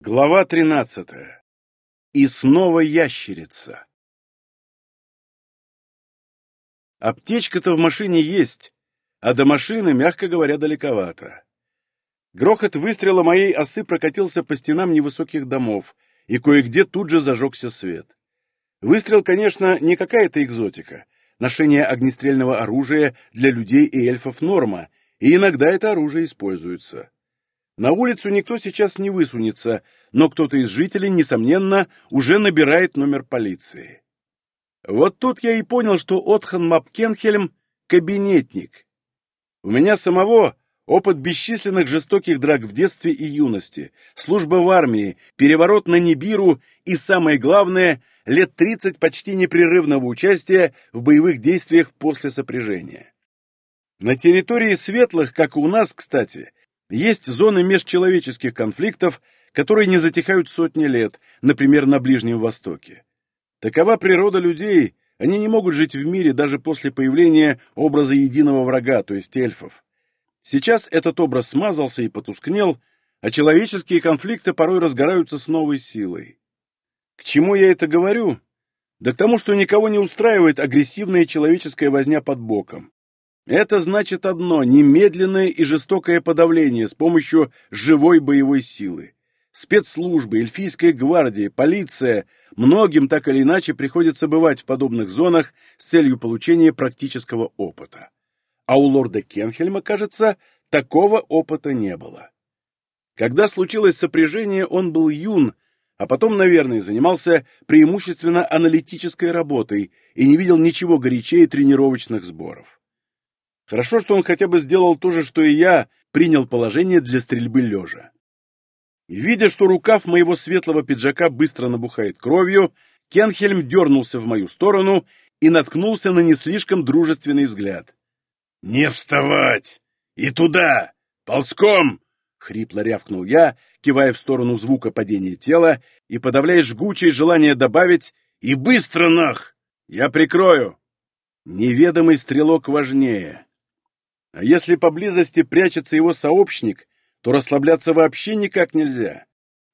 Глава 13. И снова ящерица. Аптечка-то в машине есть, а до машины, мягко говоря, далековато. Грохот выстрела моей осы прокатился по стенам невысоких домов, и кое-где тут же зажегся свет. Выстрел, конечно, не какая-то экзотика. Ношение огнестрельного оружия для людей и эльфов норма, и иногда это оружие используется. На улицу никто сейчас не высунется, но кто-то из жителей, несомненно, уже набирает номер полиции. Вот тут я и понял, что Отхан Мапкенхельм — кабинетник. У меня самого опыт бесчисленных жестоких драк в детстве и юности, служба в армии, переворот на Нибиру и, самое главное, лет 30 почти непрерывного участия в боевых действиях после сопряжения. На территории светлых, как и у нас, кстати, есть зоны межчеловеческих конфликтов, которые не затихают сотни лет, например, на Ближнем Востоке. Такова природа людей, они не могут жить в мире даже после появления образа единого врага, то есть эльфов. Сейчас этот образ смазался и потускнел, а человеческие конфликты порой разгораются с новой силой. К чему я это говорю? Да к тому, что никого не устраивает агрессивная человеческая возня под боком. Это значит одно – немедленное и жестокое подавление с помощью живой боевой силы. Спецслужбы, эльфийская гвардия, полиция – многим так или иначе приходится бывать в подобных зонах с целью получения практического опыта. А у лорда Кенхельма, кажется, такого опыта не было. Когда случилось сопряжение, он был юн, а потом, наверное, занимался преимущественно аналитической работой и не видел ничего горячее тренировочных сборов. Хорошо, что он хотя бы сделал то же, что и я, принял положение для стрельбы лежа. Видя, что рукав моего светлого пиджака быстро набухает кровью, Кенхельм дернулся в мою сторону и наткнулся на не слишком дружественный взгляд. «Не вставать! И туда! Ползком!» — хрипло рявкнул я, кивая в сторону звука падения тела и подавляя жгучее желание добавить «И быстро нах! Я прикрою!» Неведомый стрелок важнее. А если поблизости прячется его сообщник, то расслабляться вообще никак нельзя.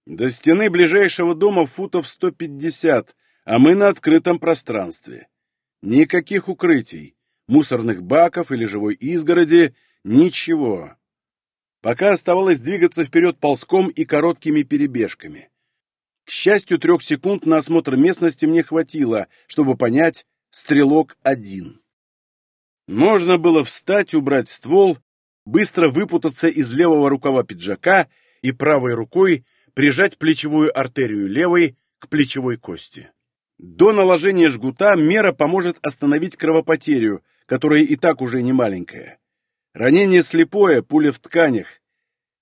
До стены ближайшего дома футов 150, а мы на открытом пространстве. Никаких укрытий, мусорных баков или живой изгороди, ничего. Пока оставалось двигаться вперед ползком и короткими перебежками. К счастью, трех секунд на осмотр местности мне хватило, чтобы понять, стрелок один. Можно было встать, убрать ствол, быстро выпутаться из левого рукава пиджака и правой рукой прижать плечевую артерию левой к плечевой кости. До наложения жгута мера поможет остановить кровопотерю, которая и так уже не маленькая. Ранение слепое, пуля в тканях.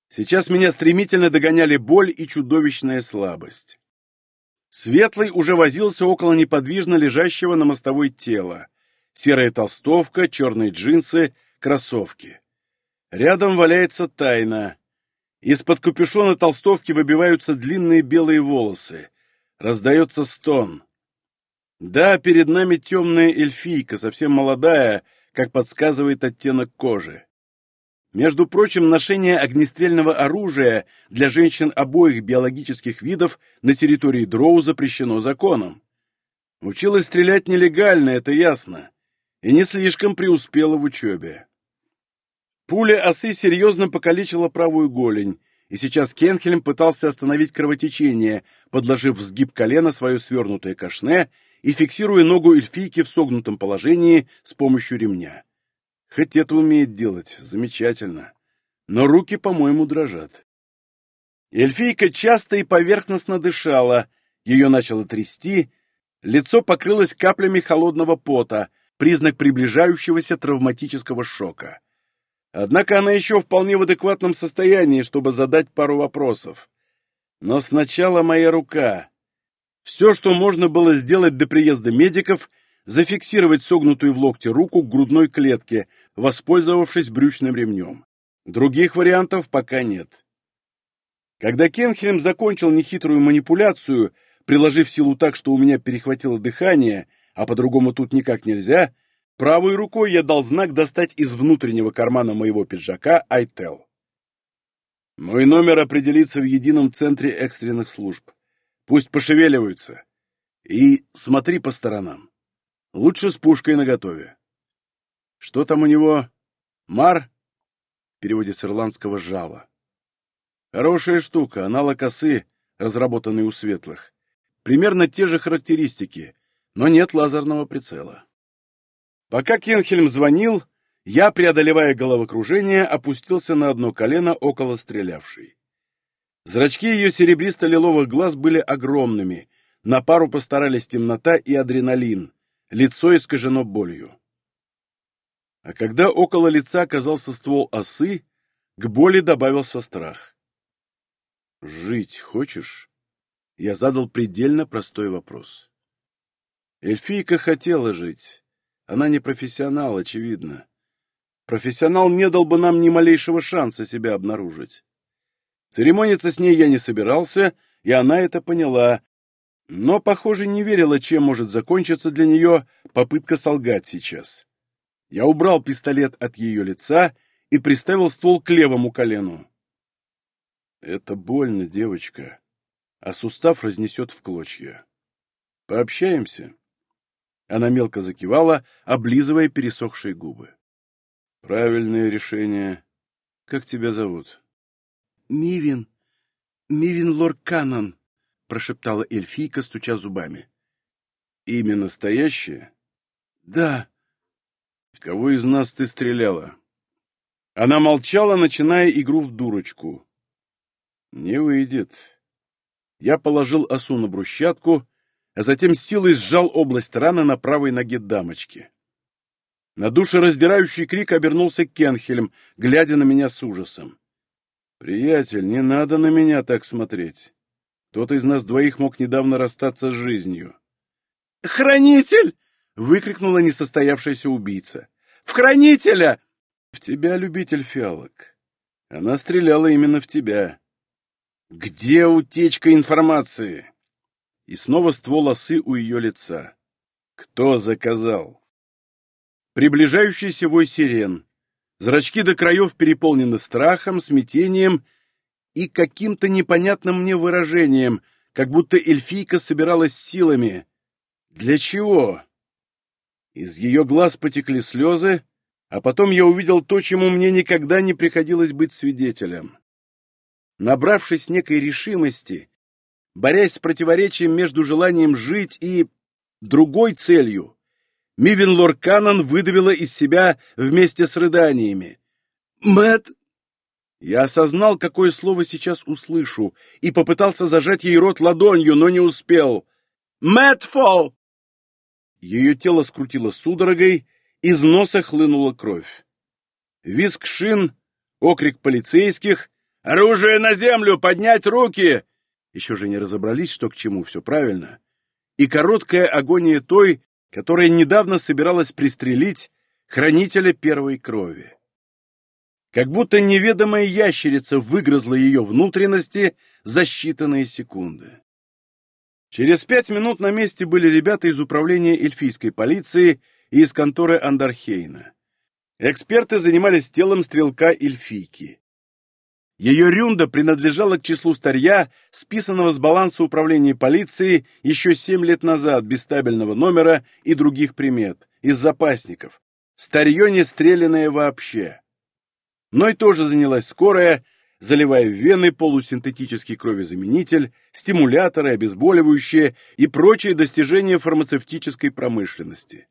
Сейчас меня стремительно догоняли боль и чудовищная слабость. Светлый уже возился около неподвижно лежащего на мостовой тела серая толстовка, черные джинсы, кроссовки. Рядом валяется тайна. Из-под капюшона толстовки выбиваются длинные белые волосы. Раздается стон. Да, перед нами темная эльфийка, совсем молодая, как подсказывает оттенок кожи. Между прочим, ношение огнестрельного оружия для женщин обоих биологических видов на территории Дроу запрещено законом. Училась стрелять нелегально, это ясно и не слишком преуспела в учебе. Пуля осы серьезно покалечила правую голень, и сейчас Кенхельм пытался остановить кровотечение, подложив в сгиб колена свое свернутое кашне и фиксируя ногу эльфийки в согнутом положении с помощью ремня. Хоть это умеет делать, замечательно. Но руки, по-моему, дрожат. Эльфийка часто и поверхностно дышала, ее начало трясти, лицо покрылось каплями холодного пота — признак приближающегося травматического шока. Однако она еще вполне в адекватном состоянии, чтобы задать пару вопросов. Но сначала моя рука. Все, что можно было сделать до приезда медиков, зафиксировать согнутую в локте руку к грудной клетке, воспользовавшись брючным ремнем. Других вариантов пока нет. Когда Кенхельм закончил нехитрую манипуляцию, приложив силу так, что у меня перехватило дыхание, а по-другому тут никак нельзя, правой рукой я дал знак достать из внутреннего кармана моего пиджака Айтел. Мой номер определится в едином центре экстренных служб. Пусть пошевеливаются. И смотри по сторонам. Лучше с пушкой наготове. Что там у него? Мар? В переводе с ирландского «жало». Хорошая штука, аналог осы, разработанный у светлых. Примерно те же характеристики, но нет лазерного прицела. Пока Кенхельм звонил, я, преодолевая головокружение, опустился на одно колено около стрелявшей. Зрачки ее серебристо-лиловых глаз были огромными, на пару постарались темнота и адреналин, лицо искажено болью. А когда около лица оказался ствол осы, к боли добавился страх. «Жить хочешь?» Я задал предельно простой вопрос. Эльфийка хотела жить. Она не профессионал, очевидно. Профессионал не дал бы нам ни малейшего шанса себя обнаружить. Церемониться с ней я не собирался, и она это поняла, но, похоже, не верила, чем может закончиться для нее попытка солгать сейчас. Я убрал пистолет от ее лица и приставил ствол к левому колену. «Это больно, девочка, а сустав разнесет в клочья. Пообщаемся?» Она мелко закивала, облизывая пересохшие губы. «Правильное решение. Как тебя зовут?» «Мивин. Мивин Лорканон», — прошептала эльфийка, стуча зубами. «Имя настоящее?» «Да». «В кого из нас ты стреляла?» Она молчала, начиная игру в дурочку. «Не выйдет». Я положил осу на брусчатку, а затем силой сжал область раны на правой ноге дамочки. На душераздирающий крик обернулся Кенхельм, глядя на меня с ужасом. «Приятель, не надо на меня так смотреть. Кто-то из нас двоих мог недавно расстаться с жизнью». «Хранитель!» — выкрикнула несостоявшаяся убийца. «В хранителя!» «В тебя, любитель фиалок. Она стреляла именно в тебя». «Где утечка информации?» И снова ствол осы у ее лица. «Кто заказал?» Приближающийся вой сирен. Зрачки до краев переполнены страхом, смятением и каким-то непонятным мне выражением, как будто эльфийка собиралась силами. Для чего? Из ее глаз потекли слезы, а потом я увидел то, чему мне никогда не приходилось быть свидетелем. Набравшись некой решимости, борясь с противоречием между желанием жить и другой целью, Мивин Лорканан выдавила из себя вместе с рыданиями. Мэт. Я осознал, какое слово сейчас услышу, и попытался зажать ей рот ладонью, но не успел. Мэтфол! Ее тело скрутило судорогой, из носа хлынула кровь. Визг шин, окрик полицейских, «Оружие на землю! Поднять руки!» Еще же не разобрались, что к чему, все правильно. И короткая агония той, которая недавно собиралась пристрелить хранителя первой крови. Как будто неведомая ящерица выгрызла ее внутренности за считанные секунды. Через пять минут на месте были ребята из управления эльфийской полиции и из конторы Андархейна. Эксперты занимались телом стрелка эльфийки. Ее рюнда принадлежала к числу старья, списанного с баланса управления полиции еще семь лет назад, без стабильного номера и других примет, из запасников. Старье не стрелянное вообще. Ной тоже занялась скорая, заливая в вены полусинтетический кровезаменитель, стимуляторы, обезболивающие и прочие достижения фармацевтической промышленности.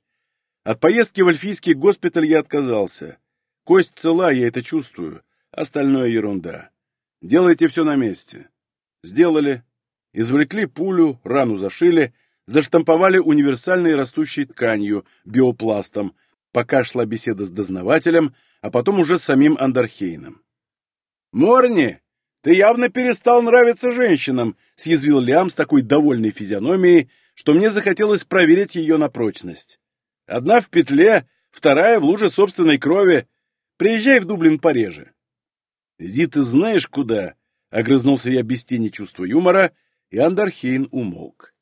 От поездки в Альфийский госпиталь я отказался. Кость цела, я это чувствую. Остальное ерунда. Делайте все на месте. Сделали. Извлекли пулю, рану зашили, заштамповали универсальной растущей тканью, биопластом, пока шла беседа с дознавателем, а потом уже с самим Андархейном. «Морни, ты явно перестал нравиться женщинам», — съязвил Лиам с такой довольной физиономией, что мне захотелось проверить ее на прочность. «Одна в петле, вторая в луже собственной крови. Приезжай в Дублин пореже». «Иди ты знаешь куда!» — огрызнулся я без тени чувства юмора, и Андархейн умолк.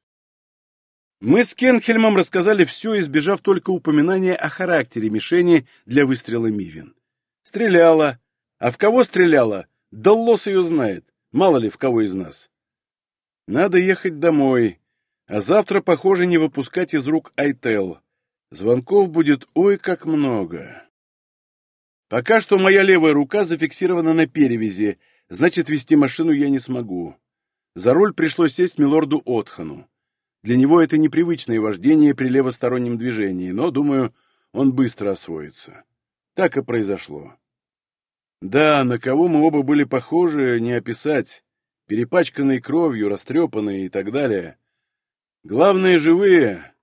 Мы с Кенхельмом рассказали все, избежав только упоминания о характере мишени для выстрела Мивин. Стреляла. А в кого стреляла? Да лос ее знает, мало ли в кого из нас. Надо ехать домой, а завтра, похоже, не выпускать из рук Айтел. Звонков будет ой как много. Пока что моя левая рука зафиксирована на перевязи, значит, вести машину я не смогу. За руль пришлось сесть милорду Отхану. Для него это непривычное вождение при левостороннем движении, но, думаю, он быстро освоится. Так и произошло. Да, на кого мы оба были похожи, не описать. Перепачканные кровью, растрепанные и так далее. Главное — живые,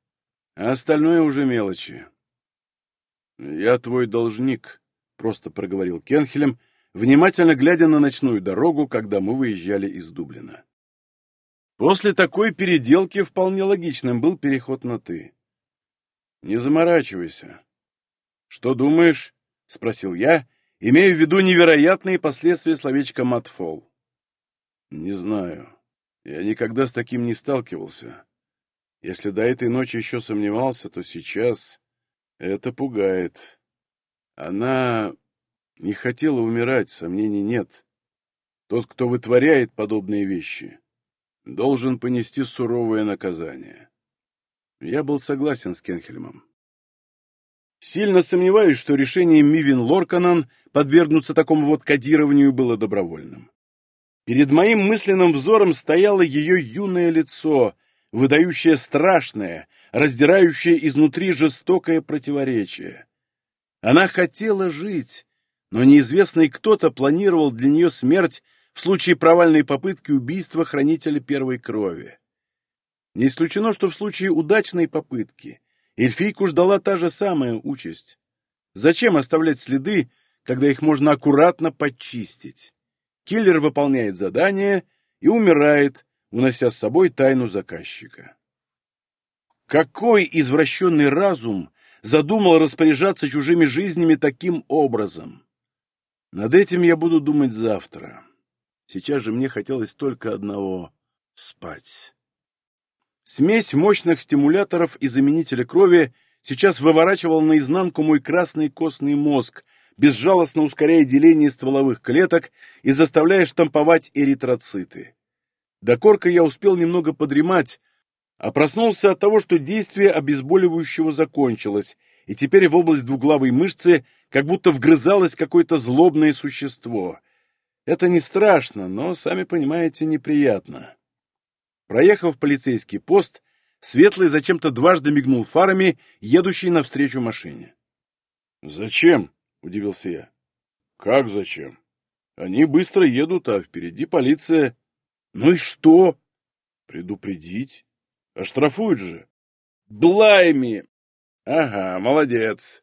а остальное уже мелочи. «Я твой должник», — просто проговорил Кенхелем, внимательно глядя на ночную дорогу, когда мы выезжали из Дублина. После такой переделки вполне логичным был переход на «ты». «Не заморачивайся». «Что думаешь?» — спросил я, имея в виду невероятные последствия словечка «матфол». «Не знаю. Я никогда с таким не сталкивался. Если до этой ночи еще сомневался, то сейчас это пугает. Она не хотела умирать, сомнений нет. Тот, кто вытворяет подобные вещи, должен понести суровое наказание. Я был согласен с Кенхельмом. Сильно сомневаюсь, что решение Мивин Лорканан подвергнуться такому вот кодированию было добровольным. Перед моим мысленным взором стояло ее юное лицо, выдающее страшное, раздирающее изнутри жестокое противоречие. Она хотела жить, но неизвестный кто-то планировал для нее смерть в случае провальной попытки убийства хранителя первой крови. Не исключено, что в случае удачной попытки эльфийку ждала та же самая участь. Зачем оставлять следы, когда их можно аккуратно подчистить? Киллер выполняет задание и умирает, унося с собой тайну заказчика. Какой извращенный разум задумал распоряжаться чужими жизнями таким образом? Над этим я буду думать завтра. Сейчас же мне хотелось только одного — спать. Смесь мощных стимуляторов и заменителя крови сейчас выворачивал наизнанку мой красный костный мозг, безжалостно ускоряя деление стволовых клеток и заставляя штамповать эритроциты. До корка я успел немного подремать, а проснулся от того, что действие обезболивающего закончилось, и теперь в область двуглавой мышцы как будто вгрызалось какое-то злобное существо. Это не страшно, но, сами понимаете, неприятно. Проехав полицейский пост, Светлый зачем-то дважды мигнул фарами, едущей навстречу машине. «Зачем?» — удивился я. «Как зачем? Они быстро едут, а впереди полиция». «Ну и что?» «Предупредить. Оштрафуют же». «Блайми!» «Ага, молодец.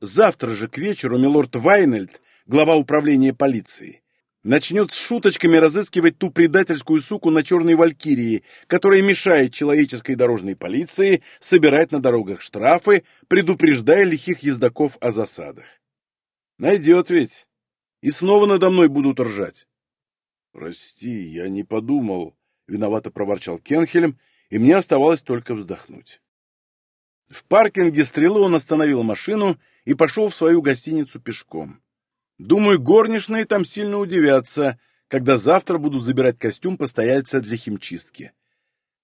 Завтра же к вечеру милорд Вайнельд, глава управления полиции, начнет с шуточками разыскивать ту предательскую суку на черной валькирии, которая мешает человеческой дорожной полиции собирать на дорогах штрафы, предупреждая лихих ездаков о засадах. Найдет ведь. И снова надо мной будут ржать. «Прости, я не подумал», — виновато проворчал Кенхелем, и мне оставалось только вздохнуть. В паркинге стрелы он остановил машину и пошел в свою гостиницу пешком. Думаю, горничные там сильно удивятся, когда завтра будут забирать костюм постояльца для химчистки.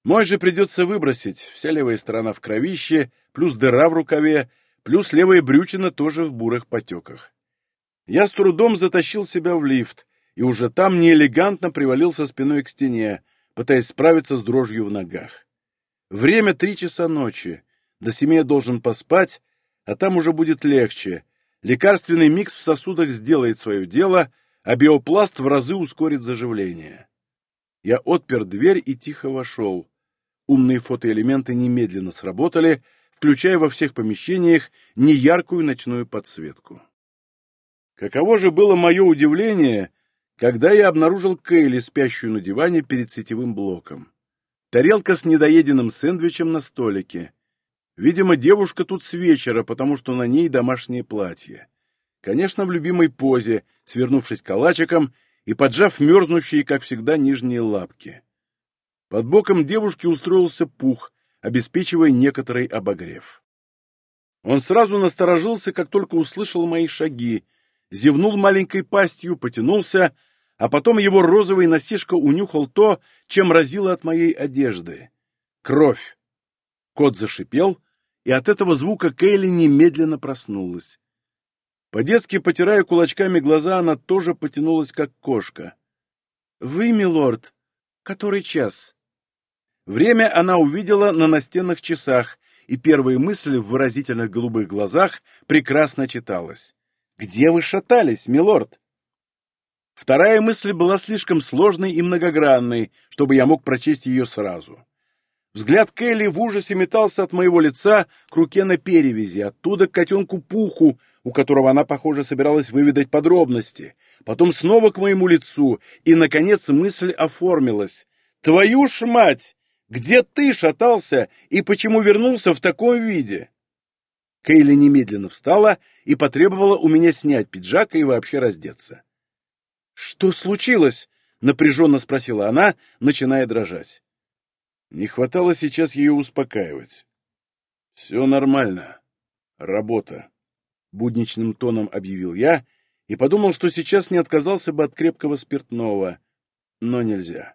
Мой же придется выбросить, вся левая сторона в кровище, плюс дыра в рукаве, плюс левая брючина тоже в бурых потеках. Я с трудом затащил себя в лифт, и уже там неэлегантно привалился спиной к стене, пытаясь справиться с дрожью в ногах. Время три часа ночи. До семи я должен поспать, а там уже будет легче — Лекарственный микс в сосудах сделает свое дело, а биопласт в разы ускорит заживление. Я отпер дверь и тихо вошел. Умные фотоэлементы немедленно сработали, включая во всех помещениях неяркую ночную подсветку. Каково же было мое удивление, когда я обнаружил Кейли, спящую на диване перед сетевым блоком. Тарелка с недоеденным сэндвичем на столике. Видимо, девушка тут с вечера, потому что на ней домашнее платье. Конечно, в любимой позе, свернувшись калачиком и поджав мерзнущие, как всегда, нижние лапки. Под боком девушки устроился пух, обеспечивая некоторый обогрев. Он сразу насторожился, как только услышал мои шаги, зевнул маленькой пастью, потянулся, а потом его розовый носишка унюхал то, чем разило от моей одежды. Кровь. Кот зашипел, и от этого звука Кейли немедленно проснулась. По-детски потирая кулачками глаза, она тоже потянулась, как кошка. «Вы, милорд, который час?» Время она увидела на настенных часах, и первые мысли в выразительных голубых глазах прекрасно читалась. «Где вы шатались, милорд?» Вторая мысль была слишком сложной и многогранной, чтобы я мог прочесть ее сразу. Взгляд Келли в ужасе метался от моего лица к руке на перевязи, оттуда к котенку Пуху, у которого она, похоже, собиралась выведать подробности, потом снова к моему лицу, и, наконец, мысль оформилась. «Твою ж мать! Где ты шатался и почему вернулся в таком виде?» Кейли немедленно встала и потребовала у меня снять пиджак и вообще раздеться. «Что случилось?» — напряженно спросила она, начиная дрожать. Не хватало сейчас ее успокаивать. «Все нормально. Работа», — будничным тоном объявил я и подумал, что сейчас не отказался бы от крепкого спиртного, но нельзя.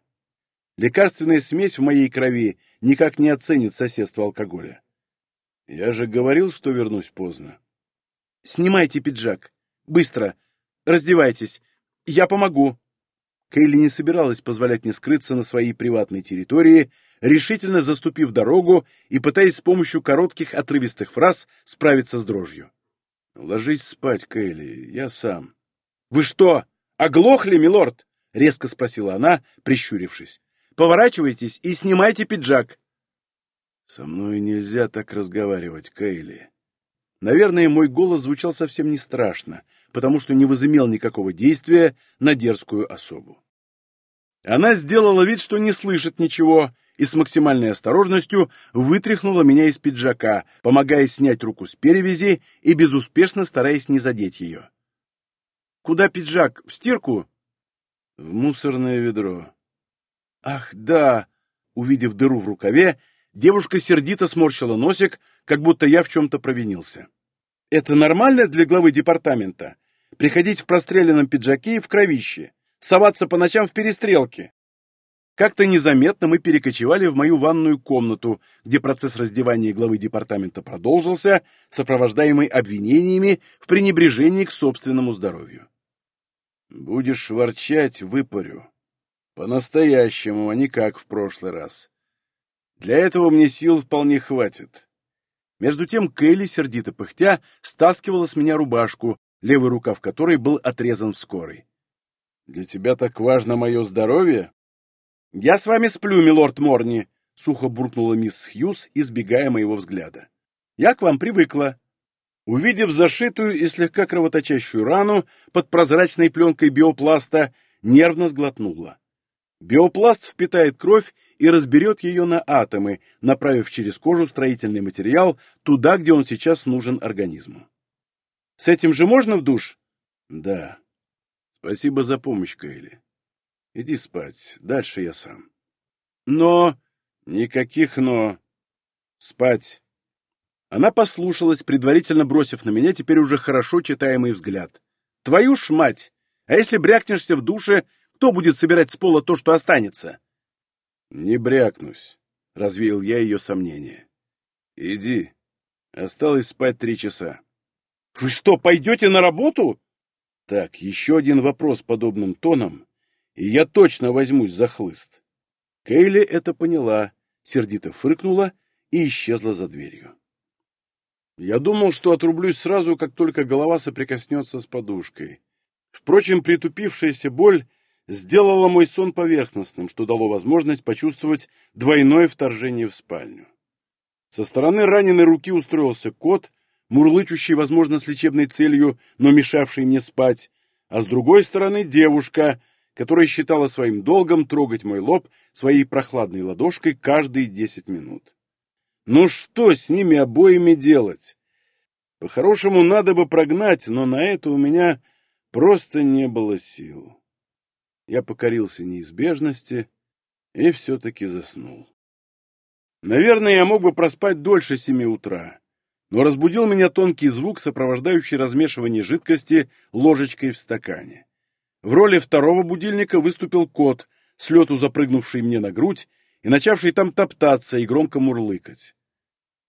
Лекарственная смесь в моей крови никак не оценит соседство алкоголя. Я же говорил, что вернусь поздно. «Снимайте пиджак. Быстро. Раздевайтесь. Я помогу». Кейли не собиралась позволять мне скрыться на своей приватной территории, решительно заступив дорогу и пытаясь с помощью коротких отрывистых фраз справиться с дрожью. «Ложись спать, Кейли, я сам». «Вы что, оглохли, милорд?» — резко спросила она, прищурившись. «Поворачивайтесь и снимайте пиджак». «Со мной нельзя так разговаривать, Кейли». Наверное, мой голос звучал совсем не страшно, потому что не возымел никакого действия на дерзкую особу. Она сделала вид, что не слышит ничего, и с максимальной осторожностью вытряхнула меня из пиджака, помогая снять руку с перевязи и безуспешно стараясь не задеть ее. «Куда пиджак? В стирку?» «В мусорное ведро». «Ах, да!» Увидев дыру в рукаве, девушка сердито сморщила носик, как будто я в чем-то провинился. «Это нормально для главы департамента? Приходить в простреленном пиджаке и в кровище? Соваться по ночам в перестрелке?» Как-то незаметно мы перекочевали в мою ванную комнату, где процесс раздевания главы департамента продолжился, сопровождаемый обвинениями в пренебрежении к собственному здоровью. «Будешь ворчать, выпарю. По-настоящему, а не как в прошлый раз. Для этого мне сил вполне хватит». Между тем Келли, сердито пыхтя, стаскивала с меня рубашку, левый рукав которой был отрезан в скорой. «Для тебя так важно мое здоровье?» «Я с вами сплю, милорд Морни», — сухо буркнула мисс Хьюз, избегая моего взгляда. «Я к вам привыкла». Увидев зашитую и слегка кровоточащую рану под прозрачной пленкой биопласта, нервно сглотнула. Биопласт впитает кровь и разберет ее на атомы, направив через кожу строительный материал туда, где он сейчас нужен организму. «С этим же можно в душ?» «Да. Спасибо за помощь, Кайли. Иди спать, дальше я сам. Но... Никаких «но». Спать. Она послушалась, предварительно бросив на меня теперь уже хорошо читаемый взгляд. Твою ж мать! А если брякнешься в душе, кто будет собирать с пола то, что останется? Не брякнусь, — развеял я ее сомнения. Иди. Осталось спать три часа. Вы что, пойдете на работу? Так, еще один вопрос подобным тоном, и я точно возьмусь за хлыст. Кейли это поняла, сердито фыркнула и исчезла за дверью. Я думал, что отрублюсь сразу, как только голова соприкоснется с подушкой. Впрочем, притупившаяся боль сделала мой сон поверхностным, что дало возможность почувствовать двойное вторжение в спальню. Со стороны раненой руки устроился кот, мурлычущий, возможно, с лечебной целью, но мешавший мне спать, а с другой стороны девушка, которая считала своим долгом трогать мой лоб своей прохладной ладошкой каждые десять минут. Ну что с ними обоими делать? По-хорошему, надо бы прогнать, но на это у меня просто не было сил. Я покорился неизбежности и все-таки заснул. Наверное, я мог бы проспать дольше семи утра, но разбудил меня тонкий звук, сопровождающий размешивание жидкости ложечкой в стакане. В роли второго будильника выступил кот, с лету запрыгнувший мне на грудь и начавший там топтаться и громко мурлыкать.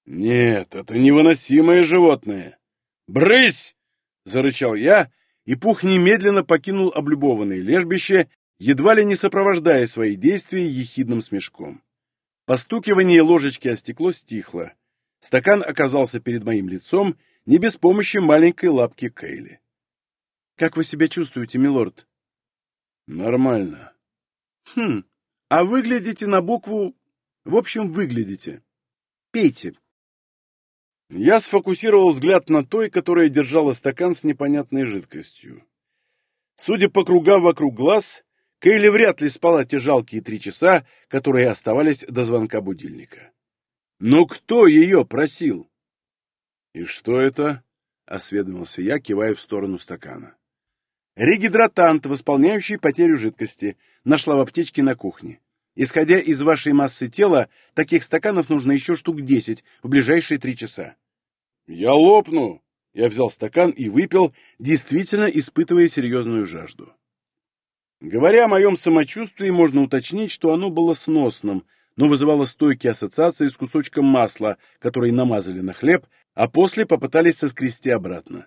Нет, это невыносимое животное. «Брысь!» — зарычал я, и Пух немедленно покинул облюбованное лежбище, едва ли не сопровождая свои действия ехидным смешком. Постукивание ложечки о стекло стихло. Стакан оказался перед моим лицом не без помощи маленькой лапки Кейли. «Как вы себя чувствуете, милорд?» «Нормально». «Хм, а выглядите на букву... В общем, выглядите. Пейте». Я сфокусировал взгляд на той, которая держала стакан с непонятной жидкостью. Судя по кругам вокруг глаз, Кейли вряд ли спала те жалкие три часа, которые оставались до звонка будильника. Но кто ее просил? «И что это?» — осведомился я, кивая в сторону стакана. «Регидратант, восполняющий потерю жидкости. Нашла в аптечке на кухне. Исходя из вашей массы тела, таких стаканов нужно еще штук десять в ближайшие три часа». «Я лопну!» Я взял стакан и выпил, действительно испытывая серьезную жажду. Говоря о моем самочувствии, можно уточнить, что оно было сносным, но вызывало стойкие ассоциации с кусочком масла, который намазали на хлеб, а после попытались соскрести обратно.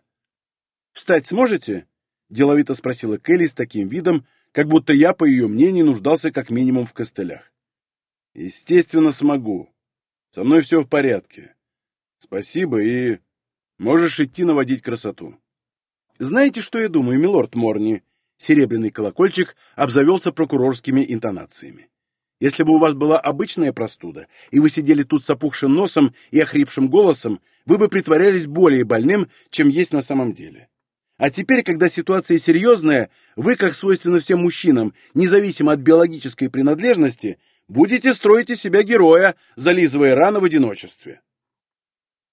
«Встать сможете?» — деловито спросила Келли с таким видом, как будто я, по ее мнению, нуждался как минимум в костылях. «Естественно, смогу. Со мной все в порядке. Спасибо и... Можешь идти наводить красоту». «Знаете, что я думаю, милорд Морни?» Серебряный колокольчик обзавелся прокурорскими интонациями. Если бы у вас была обычная простуда, и вы сидели тут с опухшим носом и охрипшим голосом, вы бы притворялись более больным, чем есть на самом деле. А теперь, когда ситуация серьезная, вы, как свойственно всем мужчинам, независимо от биологической принадлежности, будете строить из себя героя, зализывая раны в одиночестве.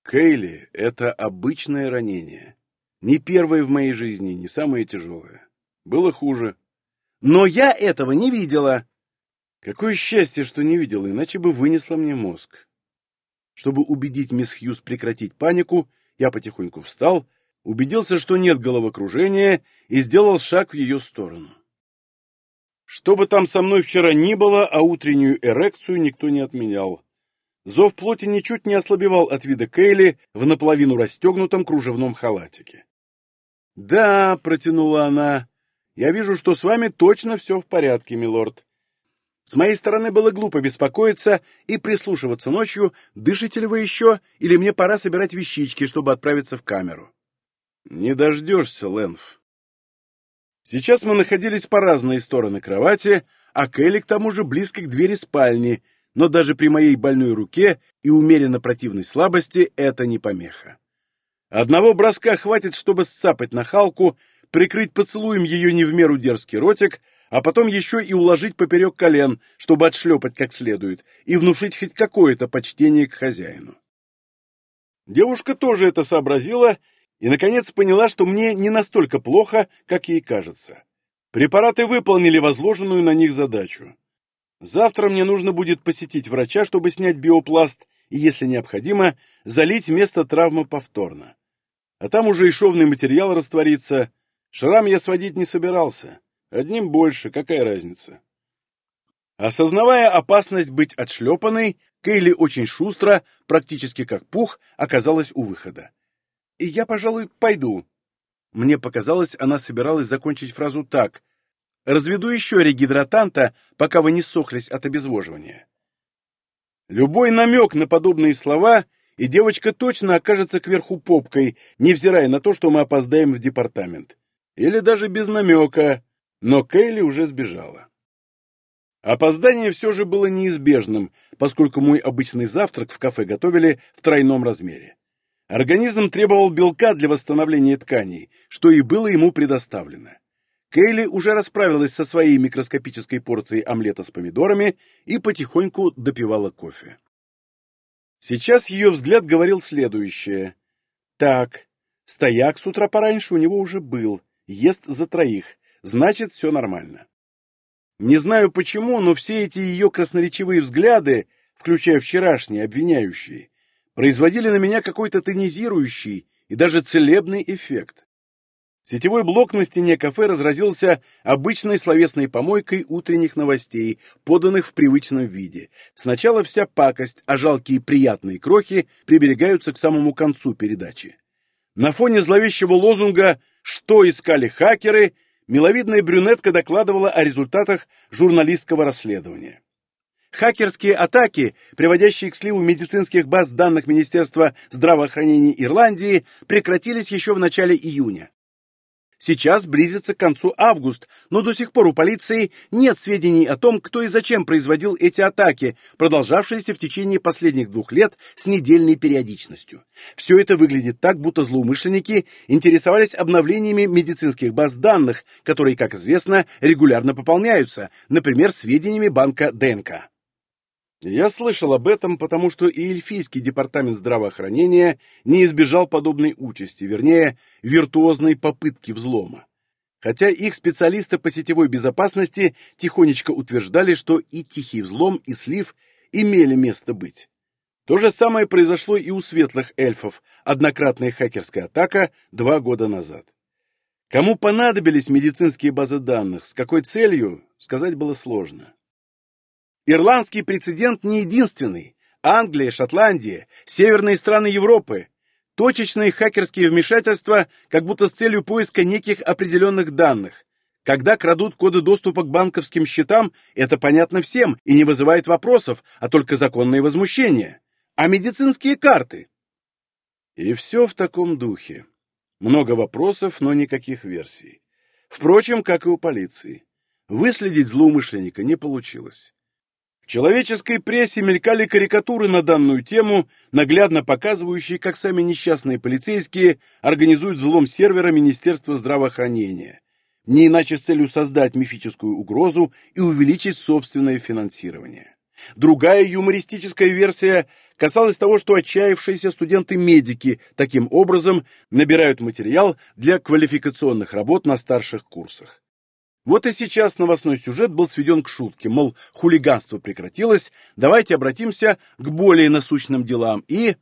Кейли — это обычное ранение. Не первое в моей жизни, не самое тяжелое. Было хуже. Но я этого не видела. Какое счастье, что не видела, иначе бы вынесла мне мозг. Чтобы убедить мисс Хьюз прекратить панику, я потихоньку встал, убедился, что нет головокружения, и сделал шаг в ее сторону. Что бы там со мной вчера ни было, а утреннюю эрекцию никто не отменял. Зов плоти ничуть не ослабевал от вида Кейли в наполовину расстегнутом кружевном халатике. «Да», — протянула она, — «я вижу, что с вами точно все в порядке, милорд. С моей стороны было глупо беспокоиться и прислушиваться ночью, дышите ли вы еще, или мне пора собирать вещички, чтобы отправиться в камеру. Не дождешься, Лэнф. Сейчас мы находились по разные стороны кровати, а Келли к тому же близко к двери спальни, но даже при моей больной руке и умеренно противной слабости это не помеха. Одного броска хватит, чтобы сцапать нахалку, прикрыть поцелуем ее не в меру дерзкий ротик, а потом еще и уложить поперек колен, чтобы отшлепать как следует, и внушить хоть какое-то почтение к хозяину. Девушка тоже это сообразила и, наконец, поняла, что мне не настолько плохо, как ей кажется. Препараты выполнили возложенную на них задачу. Завтра мне нужно будет посетить врача, чтобы снять биопласт и, если необходимо, залить место травмы повторно. А там уже и шовный материал растворится. Шрам я сводить не собирался. Одним больше, какая разница? Осознавая опасность быть отшлепанной, Кейли очень шустро, практически как пух, оказалась у выхода. «И я, пожалуй, пойду». Мне показалось, она собиралась закончить фразу так. «Разведу еще регидратанта, пока вы не сохлись от обезвоживания». Любой намек на подобные слова, и девочка точно окажется кверху попкой, невзирая на то, что мы опоздаем в департамент. Или даже без намека. Но Кейли уже сбежала. Опоздание все же было неизбежным, поскольку мой обычный завтрак в кафе готовили в тройном размере. Организм требовал белка для восстановления тканей, что и было ему предоставлено. Кейли уже расправилась со своей микроскопической порцией омлета с помидорами и потихоньку допивала кофе. Сейчас ее взгляд говорил следующее. «Так, стояк с утра пораньше у него уже был, ест за троих, значит, все нормально. Не знаю почему, но все эти ее красноречивые взгляды, включая вчерашние, обвиняющие, производили на меня какой-то тонизирующий и даже целебный эффект. Сетевой блок на стене кафе разразился обычной словесной помойкой утренних новостей, поданных в привычном виде. Сначала вся пакость, а жалкие приятные крохи приберегаются к самому концу передачи. На фоне зловещего лозунга «Что искали хакеры?» Миловидная брюнетка докладывала о результатах журналистского расследования. Хакерские атаки, приводящие к сливу медицинских баз данных Министерства здравоохранения Ирландии, прекратились еще в начале июня. Сейчас близится к концу август, но до сих пор у полиции нет сведений о том, кто и зачем производил эти атаки, продолжавшиеся в течение последних двух лет с недельной периодичностью. Все это выглядит так, будто злоумышленники интересовались обновлениями медицинских баз данных, которые, как известно, регулярно пополняются, например, сведениями банка ДНК. Я слышал об этом, потому что и Эльфийский департамент здравоохранения не избежал подобной участи, вернее, виртуозной попытки взлома. Хотя их специалисты по сетевой безопасности тихонечко утверждали, что и тихий взлом, и слив имели место быть. То же самое произошло и у светлых эльфов, однократная хакерская атака два года назад. Кому понадобились медицинские базы данных, с какой целью, сказать было сложно. Ирландский прецедент не единственный. Англия, Шотландия, северные страны Европы. Точечные хакерские вмешательства, как будто с целью поиска неких определенных данных. Когда крадут коды доступа к банковским счетам, это понятно всем и не вызывает вопросов, а только законные возмущения. А медицинские карты? И все в таком духе. Много вопросов, но никаких версий. Впрочем, как и у полиции. Выследить злоумышленника не получилось. В человеческой прессе мелькали карикатуры на данную тему, наглядно показывающие, как сами несчастные полицейские организуют взлом сервера Министерства здравоохранения, не иначе с целью создать мифическую угрозу и увеличить собственное финансирование. Другая юмористическая версия касалась того, что отчаявшиеся студенты-медики таким образом набирают материал для квалификационных работ на старших курсах. Вот и сейчас новостной сюжет был сведен к шутке, мол, хулиганство прекратилось, давайте обратимся к более насущным делам. И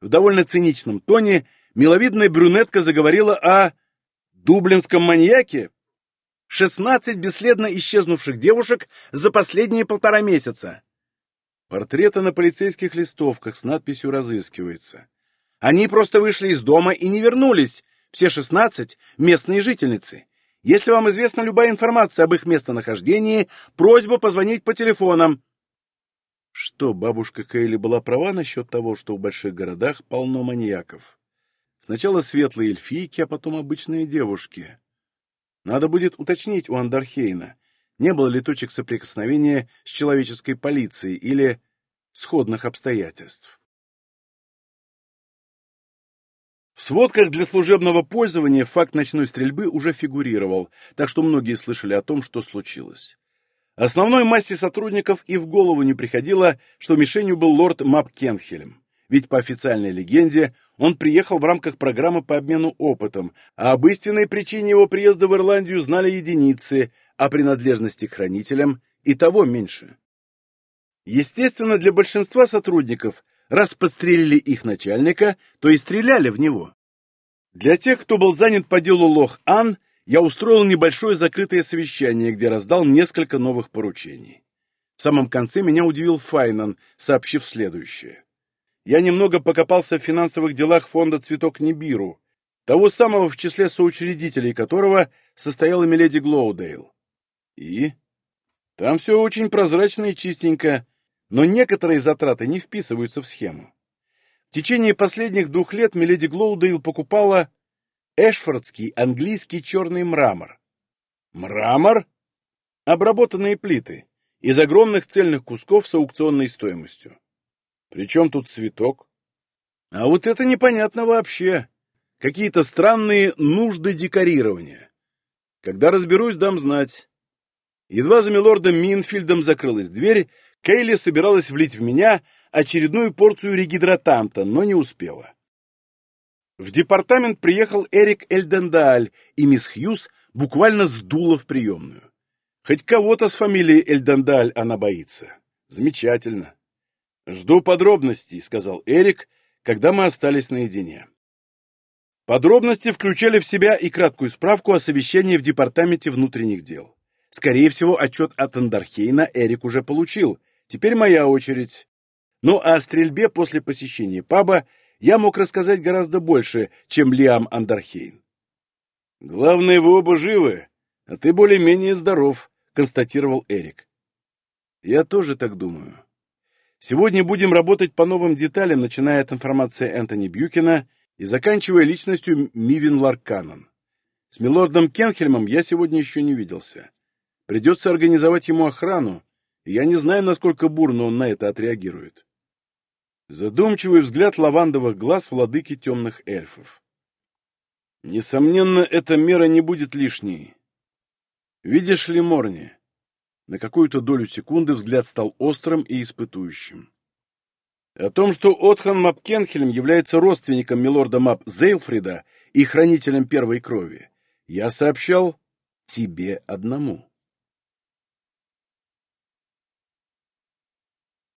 в довольно циничном тоне миловидная брюнетка заговорила о дублинском маньяке. 16 бесследно исчезнувших девушек за последние полтора месяца. Портреты на полицейских листовках с надписью «Разыскивается». Они просто вышли из дома и не вернулись, все 16 местные жительницы. Если вам известна любая информация об их местонахождении, просьба позвонить по телефонам». Что, бабушка Кейли была права насчет того, что в больших городах полно маньяков? Сначала светлые эльфийки, а потом обычные девушки. Надо будет уточнить у Андархейна, не было ли точек соприкосновения с человеческой полицией или сходных обстоятельств. В сводках для служебного пользования факт ночной стрельбы уже фигурировал, так что многие слышали о том, что случилось. Основной массе сотрудников и в голову не приходило, что мишенью был лорд Мап Кенхельм. Ведь по официальной легенде он приехал в рамках программы по обмену опытом, а об истинной причине его приезда в Ирландию знали единицы, а принадлежности к хранителям и того меньше. Естественно, для большинства сотрудников Раз подстрелили их начальника, то и стреляли в него. Для тех, кто был занят по делу Лох-Ан, я устроил небольшое закрытое совещание, где раздал несколько новых поручений. В самом конце меня удивил Файнан, сообщив следующее. Я немного покопался в финансовых делах фонда «Цветок Нибиру», того самого, в числе соучредителей которого состояла Миледи Глоудейл. И? Там все очень прозрачно и чистенько, но некоторые затраты не вписываются в схему. В течение последних двух лет Миледи Глоудейл покупала эшфордский английский черный мрамор. Мрамор? Обработанные плиты из огромных цельных кусков с аукционной стоимостью. Причем тут цветок? А вот это непонятно вообще. Какие-то странные нужды декорирования. Когда разберусь, дам знать. Едва за милордом Минфильдом закрылась дверь, Кейли собиралась влить в меня очередную порцию регидратанта, но не успела. В департамент приехал Эрик Эльдендаль, и мисс Хьюз буквально сдула в приемную. Хоть кого-то с фамилией Эльдендаль она боится. Замечательно. «Жду подробностей», — сказал Эрик, когда мы остались наедине. Подробности включали в себя и краткую справку о совещании в Департаменте внутренних дел. Скорее всего, отчет от Андархейна Эрик уже получил. Теперь моя очередь. Ну а о стрельбе после посещения паба я мог рассказать гораздо больше, чем Лиам Андархейн. «Главное, вы оба живы, а ты более-менее здоров», — констатировал Эрик. «Я тоже так думаю. Сегодня будем работать по новым деталям, начиная от информации Энтони Бьюкина и заканчивая личностью Мивин Ларканон. С милордом Кенхельмом я сегодня еще не виделся. Придется организовать ему охрану, я не знаю, насколько бурно он на это отреагирует. Задумчивый взгляд лавандовых глаз владыки темных эльфов. Несомненно, эта мера не будет лишней. Видишь ли, Морни, на какую-то долю секунды взгляд стал острым и испытующим. О том, что Отхан Мапкенхельм является родственником милорда Мап Зейлфрида и хранителем первой крови, я сообщал тебе одному.